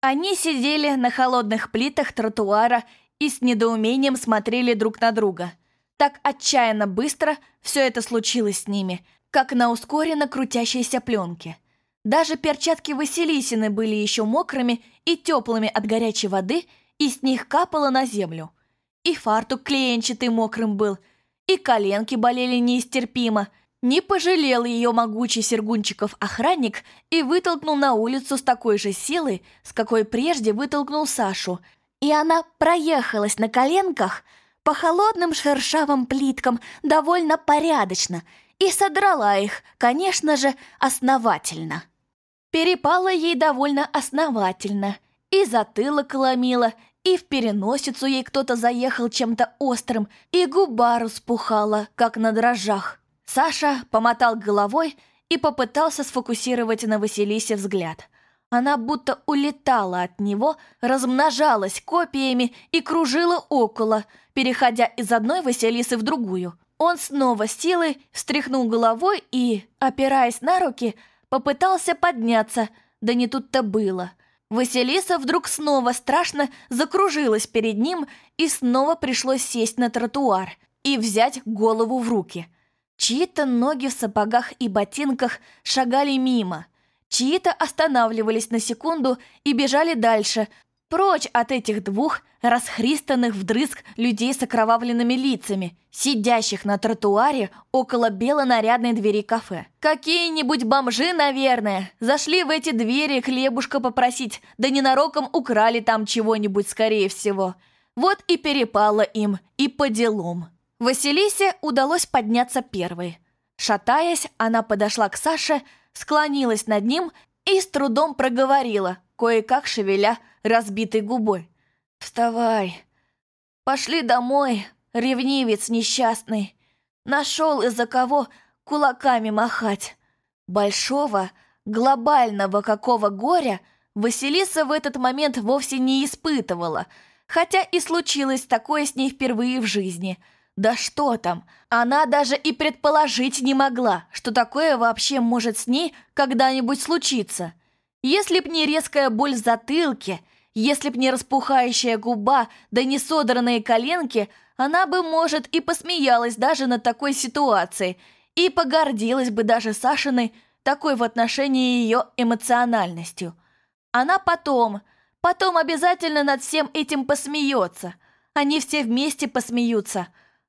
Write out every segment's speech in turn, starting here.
Они сидели на холодных плитах тротуара и с недоумением смотрели друг на друга. Так отчаянно быстро все это случилось с ними, как на ускоренно крутящейся пленке. Даже перчатки Василисины были еще мокрыми и теплыми от горячей воды, и с них капало на землю. И фартук клеенчатый мокрым был, и коленки болели неистерпимо. Не пожалел ее могучий Сергунчиков охранник и вытолкнул на улицу с такой же силой, с какой прежде вытолкнул Сашу. И она проехалась на коленках по холодным шершавым плиткам довольно порядочно и содрала их, конечно же, основательно. Перепала ей довольно основательно, и затылок ломила, и в переносицу ей кто-то заехал чем-то острым, и губа распухала, как на дрожжах. Саша помотал головой и попытался сфокусировать на Василисе взгляд. Она будто улетала от него, размножалась копиями и кружила около, переходя из одной Василисы в другую. Он снова силой встряхнул головой и, опираясь на руки, попытался подняться, да не тут-то было. Василиса вдруг снова страшно закружилась перед ним, и снова пришлось сесть на тротуар и взять голову в руки. Чьи-то ноги в сапогах и ботинках шагали мимо, чьи-то останавливались на секунду и бежали дальше, Прочь от этих двух расхристанных вдрызг людей с окровавленными лицами, сидящих на тротуаре около белонарядной двери кафе. Какие-нибудь бомжи, наверное, зашли в эти двери хлебушка попросить, да ненароком украли там чего-нибудь, скорее всего. Вот и перепало им, и по делам. Василисе удалось подняться первой. Шатаясь, она подошла к Саше, склонилась над ним и с трудом проговорила, кое-как шевеля разбитой губой. «Вставай! Пошли домой, ревнивец несчастный! Нашел из-за кого кулаками махать! Большого, глобального какого горя Василиса в этот момент вовсе не испытывала, хотя и случилось такое с ней впервые в жизни – да что там, она даже и предположить не могла, что такое вообще может с ней когда-нибудь случиться. Если б не резкая боль в затылке, если б не распухающая губа, да не содранные коленки, она бы, может, и посмеялась даже над такой ситуацией, и погордилась бы даже Сашиной такой в отношении ее эмоциональностью. Она потом, потом обязательно над всем этим посмеется. Они все вместе посмеются.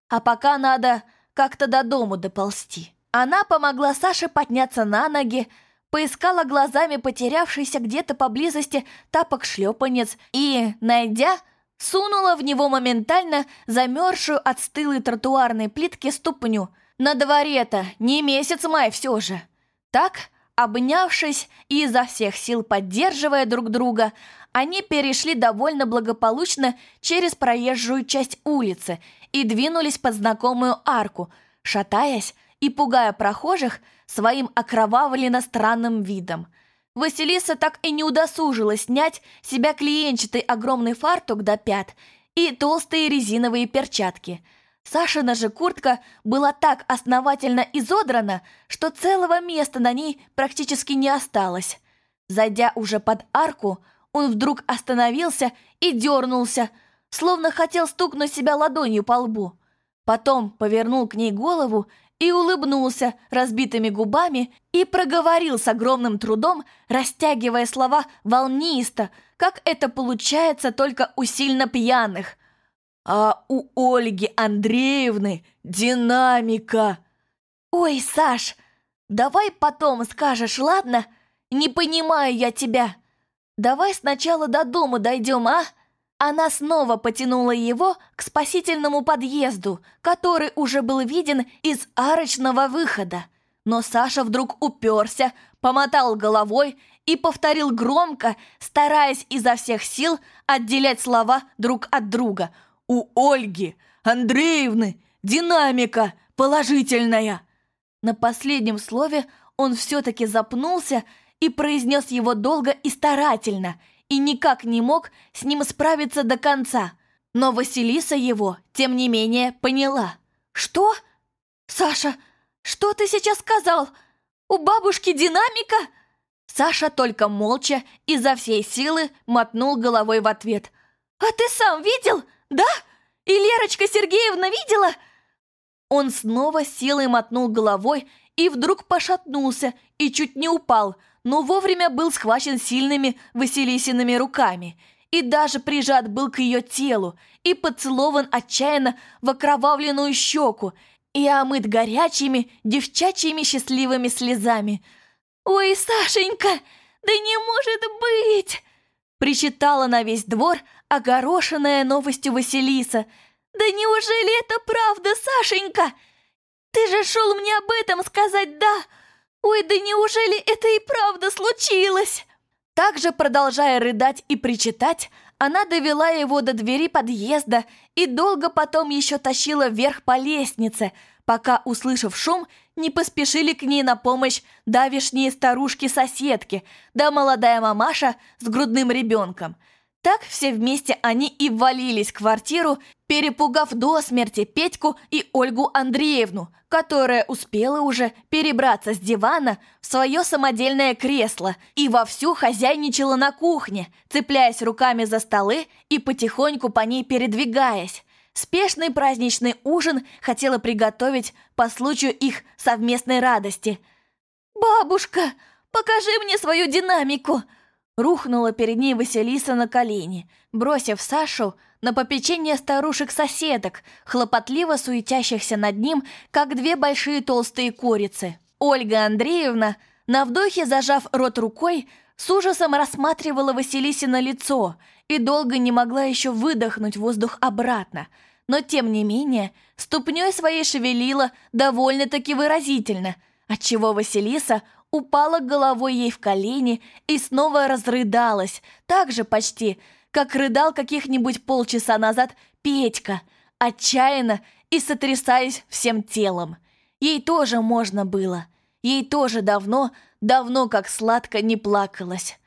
А пока надо как-то до дому доползти. Она помогла Саше подняться на ноги, поискала глазами потерявшийся где-то поблизости тапок-шлепанец и, найдя, сунула в него моментально замерзшую от стылой тротуарной плитки ступню. На дворе-то не месяц май все же. Так, обнявшись и изо всех сил поддерживая друг друга, они перешли довольно благополучно через проезжую часть улицы и двинулись под знакомую арку, шатаясь и пугая прохожих, своим окровавленно странным видом. Василиса так и не удосужилась снять себя клиенчатый огромный фартук до пят и толстые резиновые перчатки. Сашина же куртка была так основательно изодрана, что целого места на ней практически не осталось. Зайдя уже под арку, он вдруг остановился и дернулся, словно хотел стукнуть себя ладонью по лбу. Потом повернул к ней голову и улыбнулся разбитыми губами и проговорил с огромным трудом, растягивая слова волнисто, как это получается только у сильно пьяных. «А у Ольги Андреевны динамика!» «Ой, Саш, давай потом скажешь, ладно? Не понимаю я тебя. Давай сначала до дома дойдем, а?» Она снова потянула его к спасительному подъезду, который уже был виден из арочного выхода. Но Саша вдруг уперся, помотал головой и повторил громко, стараясь изо всех сил отделять слова друг от друга. «У Ольги Андреевны динамика положительная!» На последнем слове он все-таки запнулся и произнес его долго и старательно – и никак не мог с ним справиться до конца. Но Василиса его, тем не менее, поняла. «Что? Саша, что ты сейчас сказал? У бабушки динамика?» Саша только молча изо всей силы мотнул головой в ответ. «А ты сам видел? Да? И Лерочка Сергеевна видела?» Он снова силой мотнул головой и вдруг пошатнулся и чуть не упал, но вовремя был схвачен сильными Василисиными руками и даже прижат был к ее телу и поцелован отчаянно в окровавленную щеку и омыт горячими девчачьими счастливыми слезами – «Ой, Сашенька, да не может быть!» Причитала на весь двор огорошенная новостью Василиса. «Да неужели это правда, Сашенька? Ты же шел мне об этом сказать, да? Ой, да неужели это и правда случилось?» Также, продолжая рыдать и причитать, она довела его до двери подъезда и долго потом еще тащила вверх по лестнице, пока, услышав шум, не поспешили к ней на помощь давишние старушки-соседки, да молодая мамаша с грудным ребенком. Так все вместе они и ввалились в квартиру, перепугав до смерти Петьку и Ольгу Андреевну, которая успела уже перебраться с дивана в свое самодельное кресло и вовсю хозяйничала на кухне, цепляясь руками за столы и потихоньку по ней передвигаясь. Спешный праздничный ужин хотела приготовить по случаю их совместной радости. «Бабушка, покажи мне свою динамику!» Рухнула перед ней Василиса на колени, бросив Сашу на попечение старушек-соседок, хлопотливо суетящихся над ним, как две большие толстые курицы. Ольга Андреевна, на вдохе зажав рот рукой, с ужасом рассматривала Василисина лицо и долго не могла еще выдохнуть воздух обратно – но тем не менее ступней своей шевелила довольно-таки выразительно, отчего Василиса упала головой ей в колени и снова разрыдалась, так же почти, как рыдал каких-нибудь полчаса назад Петька, отчаянно и сотрясаясь всем телом. Ей тоже можно было, ей тоже давно, давно как сладко не плакалось.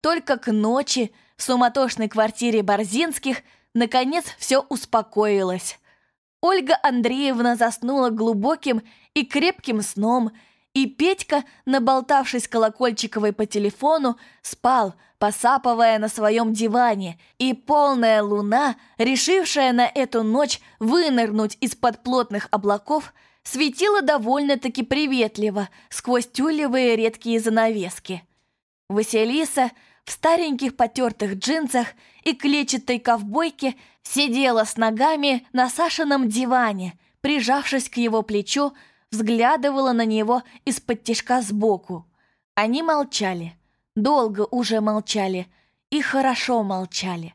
Только к ночи в суматошной квартире Борзинских – Наконец все успокоилось. Ольга Андреевна заснула глубоким и крепким сном, и Петька, наболтавшись колокольчиковой по телефону, спал, посапывая на своем диване, и полная луна, решившая на эту ночь вынырнуть из-под плотных облаков, светила довольно-таки приветливо сквозь тюлевые редкие занавески. Василиса в стареньких потертых джинсах и клетчатой ковбойке сидела с ногами на Сашином диване, прижавшись к его плечу, взглядывала на него из-под тишка сбоку. Они молчали, долго уже молчали и хорошо молчали.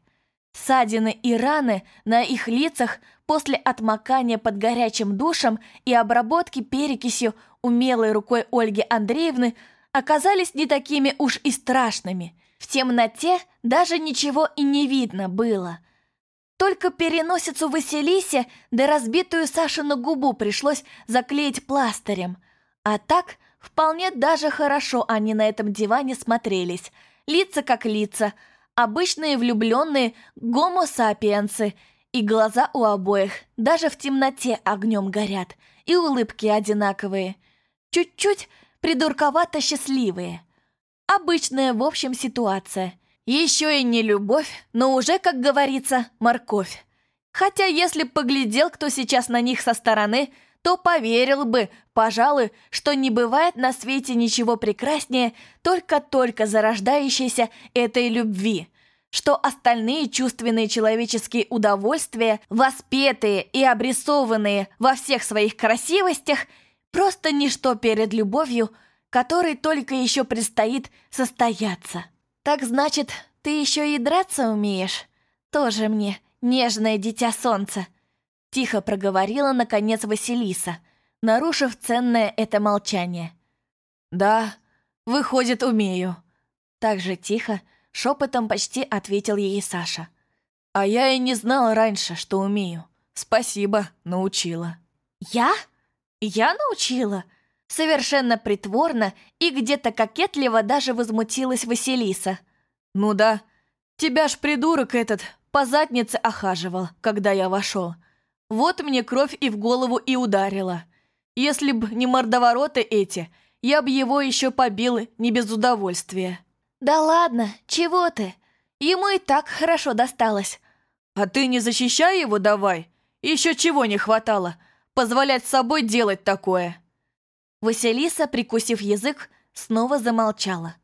Ссадины и раны на их лицах после отмокания под горячим душем и обработки перекисью умелой рукой Ольги Андреевны оказались не такими уж и страшными. В темноте даже ничего и не видно было. Только переносицу Василисе да разбитую Сашину губу пришлось заклеить пластырем. А так, вполне даже хорошо они на этом диване смотрелись. Лица как лица, обычные влюбленные гомо-сапиенсы, и глаза у обоих даже в темноте огнем горят, и улыбки одинаковые. Чуть-чуть придурковато счастливые. Обычная, в общем, ситуация. Еще и не любовь, но уже, как говорится, морковь. Хотя если б поглядел кто сейчас на них со стороны, то поверил бы, пожалуй, что не бывает на свете ничего прекраснее только-только зарождающейся этой любви, что остальные чувственные человеческие удовольствия, воспетые и обрисованные во всех своих красивостях, просто ничто перед любовью – который только еще предстоит состояться. Так значит, ты еще и драться умеешь? Тоже мне, нежное дитя солнца. Тихо проговорила, наконец, Василиса, нарушив ценное это молчание. «Да, выходит, умею». Так же тихо, шепотом почти ответил ей Саша. «А я и не знала раньше, что умею. Спасибо, научила». «Я? Я научила?» Совершенно притворно и где-то кокетливо даже возмутилась Василиса. «Ну да, тебя ж придурок этот по заднице охаживал, когда я вошел. Вот мне кровь и в голову и ударила. Если б не мордовороты эти, я бы его еще побил не без удовольствия. Да ладно, чего ты? Ему и так хорошо досталось. А ты не защищай его давай. Еще чего не хватало. Позволять с собой делать такое. Василиса, прикусив язык, снова замолчала.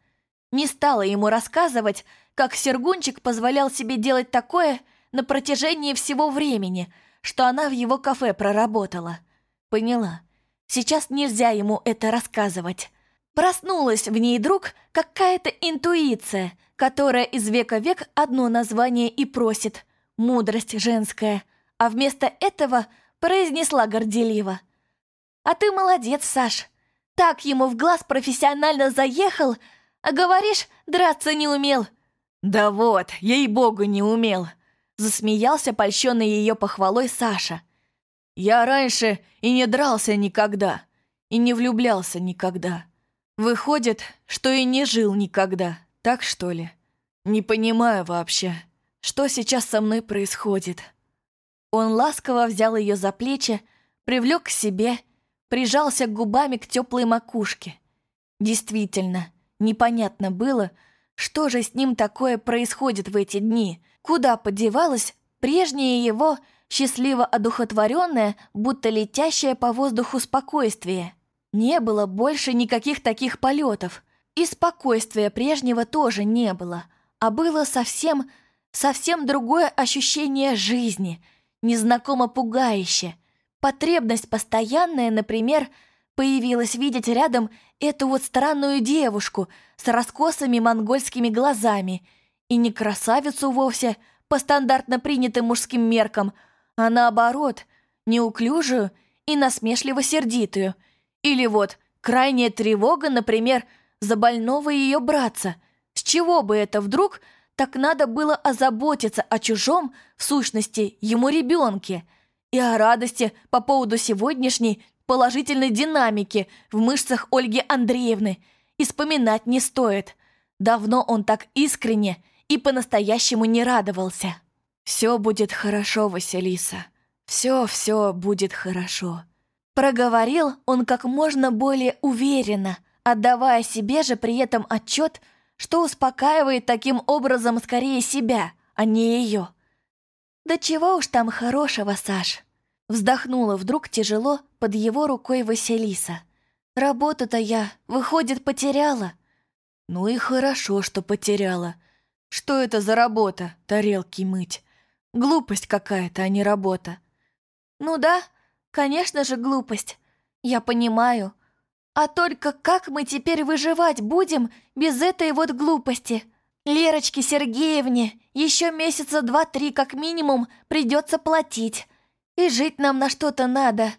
Не стала ему рассказывать, как Сергунчик позволял себе делать такое на протяжении всего времени, что она в его кафе проработала. Поняла. Сейчас нельзя ему это рассказывать. Проснулась в ней друг какая-то интуиция, которая из века век одно название и просит — мудрость женская, а вместо этого произнесла горделиво. «А ты молодец, Саш. Так ему в глаз профессионально заехал, а говоришь, драться не умел». «Да вот, ей-богу, не умел», — засмеялся польщенный ее похвалой Саша. «Я раньше и не дрался никогда, и не влюблялся никогда. Выходит, что и не жил никогда, так что ли? Не понимаю вообще, что сейчас со мной происходит». Он ласково взял ее за плечи, привлек к себе, прижался губами к теплой макушке. Действительно, непонятно было, что же с ним такое происходит в эти дни, куда подевалась прежнее его счастливо одухотворенное, будто летящее по воздуху спокойствие. Не было больше никаких таких полетов, и спокойствия прежнего тоже не было, а было совсем, совсем другое ощущение жизни, незнакомо пугающее. Потребность постоянная, например, появилась видеть рядом эту вот странную девушку с раскосыми монгольскими глазами, и не красавицу вовсе, по стандартно принятым мужским меркам, а наоборот, неуклюжую и насмешливо-сердитую. Или вот крайняя тревога, например, за больного ее братца. С чего бы это вдруг так надо было озаботиться о чужом, в сущности, ему ребенке, и о радости по поводу сегодняшней положительной динамики в мышцах Ольги Андреевны и вспоминать не стоит. Давно он так искренне и по-настоящему не радовался. «Все будет хорошо, Василиса. Все-все будет хорошо». Проговорил он как можно более уверенно, отдавая себе же при этом отчет, что успокаивает таким образом скорее себя, а не ее. «Да чего уж там хорошего, Саш?» Вздохнула вдруг тяжело под его рукой Василиса. «Работу-то я, выходит, потеряла». «Ну и хорошо, что потеряла. Что это за работа, тарелки мыть? Глупость какая-то, а не работа». «Ну да, конечно же, глупость. Я понимаю. А только как мы теперь выживать будем без этой вот глупости?» Лерочке Сергеевне еще месяца два-три как минимум придется платить. И жить нам на что-то надо.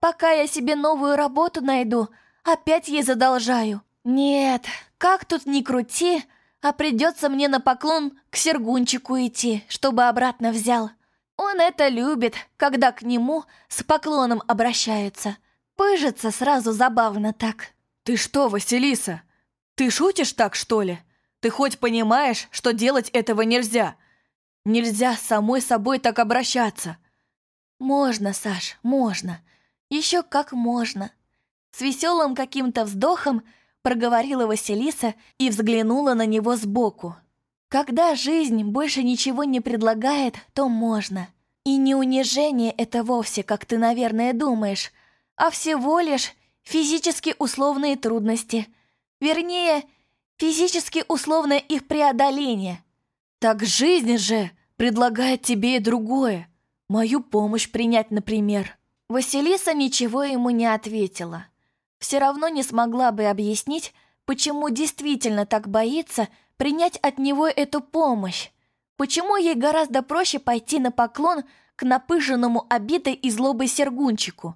Пока я себе новую работу найду, опять ей задолжаю. Нет, как тут ни крути, а придется мне на поклон к Сергунчику идти, чтобы обратно взял. Он это любит, когда к нему с поклоном обращаются. Пыжится сразу забавно так. «Ты что, Василиса? Ты шутишь так, что ли? Ты хоть понимаешь, что делать этого нельзя? Нельзя самой собой так обращаться. «Можно, Саш, можно. Еще как можно». С веселым каким-то вздохом проговорила Василиса и взглянула на него сбоку. «Когда жизнь больше ничего не предлагает, то можно. И не унижение это вовсе, как ты, наверное, думаешь, а всего лишь физически условные трудности. Вернее, физически условное их преодоление. Так жизнь же предлагает тебе и другое. Мою помощь принять, например. Василиса ничего ему не ответила. Все равно не смогла бы объяснить, почему действительно так боится принять от него эту помощь. Почему ей гораздо проще пойти на поклон к напыженному обидой и злобой Сергунчику.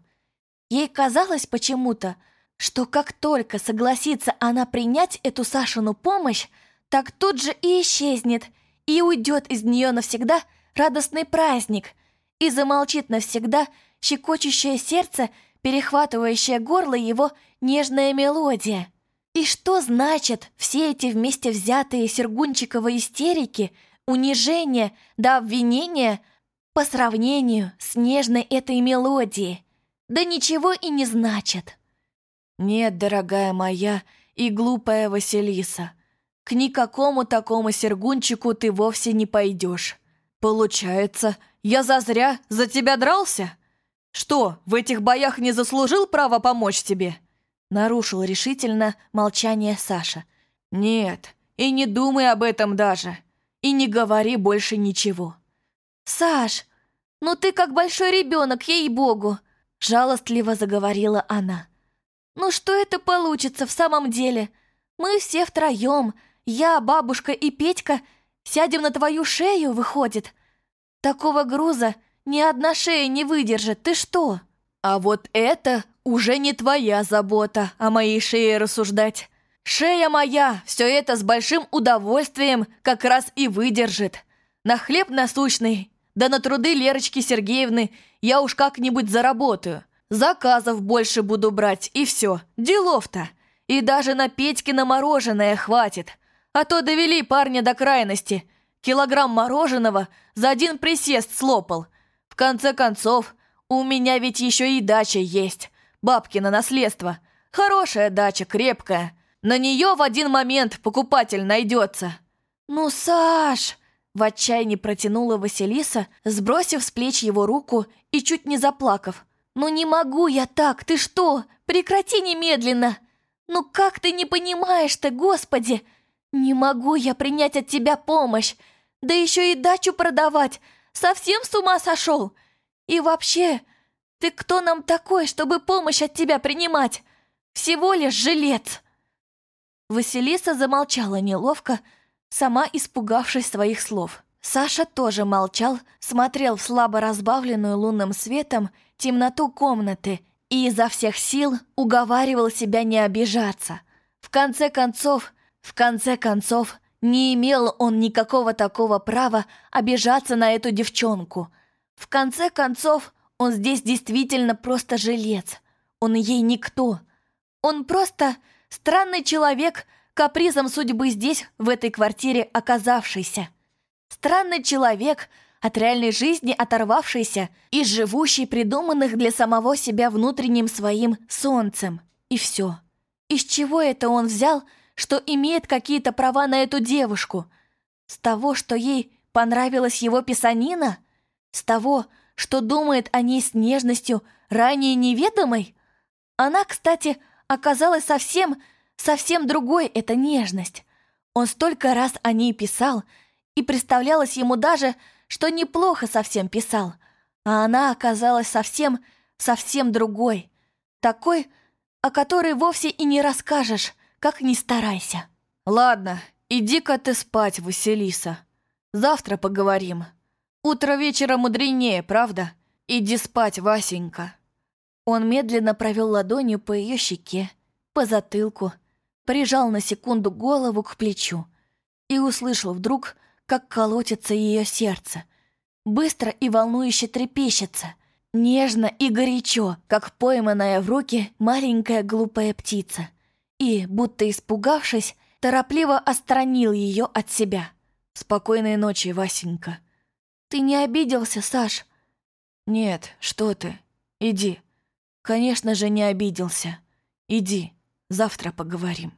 Ей казалось почему-то, что как только согласится она принять эту Сашину помощь, так тут же и исчезнет, и уйдет из нее навсегда радостный праздник, и замолчит навсегда щекочущее сердце, перехватывающее горло его нежная мелодия. И что значит все эти вместе взятые Сергунчиковы истерики, унижения да обвинения по сравнению с нежной этой мелодией? Да ничего и не значит. Нет, дорогая моя и глупая Василиса, к никакому такому сергунчику ты вовсе не пойдешь. Получается, я зазря за тебя дрался? Что, в этих боях не заслужил право помочь тебе? Нарушил решительно молчание Саша. Нет, и не думай об этом даже. И не говори больше ничего. Саш, ну ты как большой ребенок, ей-богу, жалостливо заговорила она. Ну что это получится в самом деле? Мы все втроем, я, бабушка и Петька, сядем на твою шею, выходит. Такого груза ни одна шея не выдержит, ты что? А вот это уже не твоя забота о моей шее рассуждать. Шея моя все это с большим удовольствием как раз и выдержит. На хлеб насущный, да на труды Лерочки Сергеевны я уж как-нибудь заработаю. Заказов больше буду брать, и все. Делов-то. И даже на Петькино мороженое хватит. А то довели парня до крайности. Килограмм мороженого за один присест слопал. В конце концов, у меня ведь еще и дача есть. Бабкино наследство. Хорошая дача, крепкая. На нее в один момент покупатель найдется. «Ну, Саш!» В отчаянии протянула Василиса, сбросив с плеч его руку и чуть не заплакав. «Ну не могу я так, ты что? Прекрати немедленно! Ну как ты не понимаешь-то, господи? Не могу я принять от тебя помощь, да еще и дачу продавать, совсем с ума сошел? И вообще, ты кто нам такой, чтобы помощь от тебя принимать? Всего лишь жилец!» Василиса замолчала неловко, сама испугавшись своих слов. Саша тоже молчал, смотрел в слабо разбавленную лунным светом темноту комнаты и изо всех сил уговаривал себя не обижаться. В конце концов, в конце концов, не имел он никакого такого права обижаться на эту девчонку. В конце концов, он здесь действительно просто жилец. Он ей никто. Он просто странный человек, капризом судьбы здесь, в этой квартире оказавшийся. Странный человек — от реальной жизни оторвавшийся и живущий придуманных для самого себя внутренним своим солнцем. И все. Из чего это он взял, что имеет какие-то права на эту девушку? С того, что ей понравилась его писанина? С того, что думает о ней с нежностью, ранее неведомой? Она, кстати, оказалась совсем, совсем другой эта нежность. Он столько раз о ней писал, и представлялось ему даже, что неплохо совсем писал, а она оказалась совсем, совсем другой. Такой, о которой вовсе и не расскажешь, как ни старайся. Ладно, иди-ка ты спать, Василиса. Завтра поговорим. Утро вечера мудренее, правда? Иди спать, Васенька. Он медленно провел ладонью по ее щеке, по затылку, прижал на секунду голову к плечу и услышал вдруг, как колотится ее сердце. Быстро и волнующе трепещется. Нежно и горячо, как пойманная в руки маленькая глупая птица. И, будто испугавшись, торопливо отстранил ее от себя. «Спокойной ночи, Васенька». «Ты не обиделся, Саш?» «Нет, что ты. Иди». «Конечно же, не обиделся. Иди, завтра поговорим».